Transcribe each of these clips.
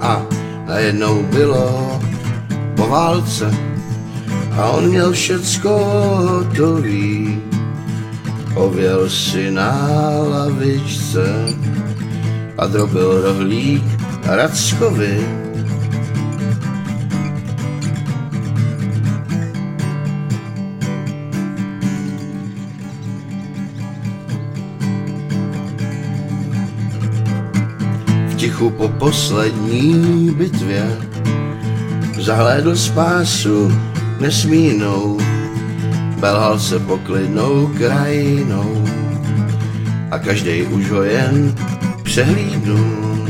A najednou bylo po válce a on měl všecko hotový. Ověl si na lavičce a drobil rohlík Rackovi. V tichu po poslední bitvě zahlédl spásu nesmínou, belhal se poklidnou krajinou a každý už ho jen přehlídnul.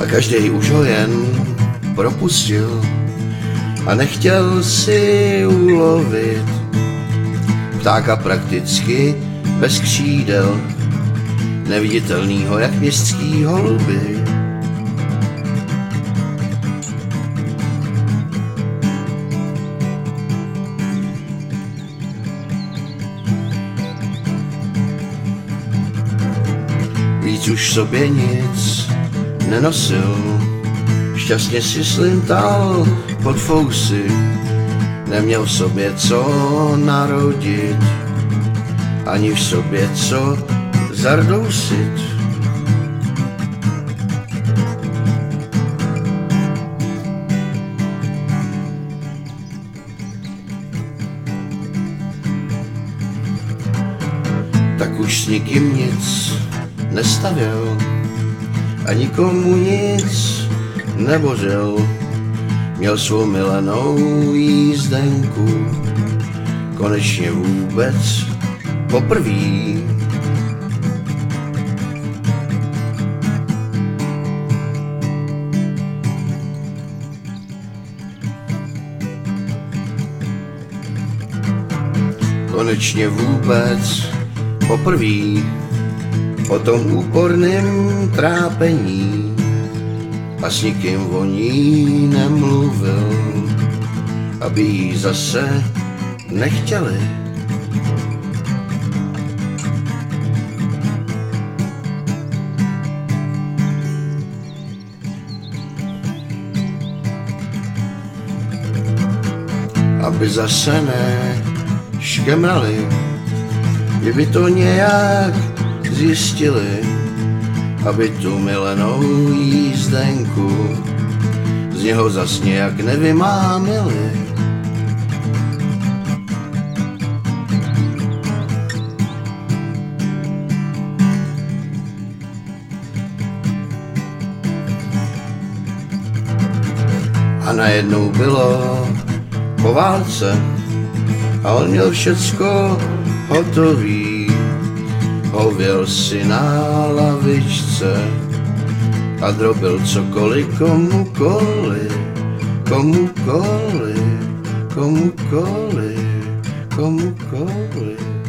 A každý už ho jen propustil a nechtěl si ulovit ptáka prakticky bez křídel, neviditelnýho jak městský holuby. Víc už sobě nic nenosil, šťastně si slintal pod fousy, neměl v sobě co narodit, ani v sobě co zardousit. Tak už s nikým nic nestavěl a nikomu nic nebořil. Měl svou milenou jízdenku, konečně vůbec poprvý. Konečně vůbec poprvý po tom úporném trápení a s nikým o ní nemluvil, aby jí zase nechtěli. Aby zase ne škemrali, kdyby to nějak zjistili, aby tu milenou jízdenku z něho zas nějak nevymámili. A najednou bylo po válce a on měl všecko hotový hověl si na lavičce a drobil cokoliv komukoliv, komukoliv, komukoliv, komukoliv.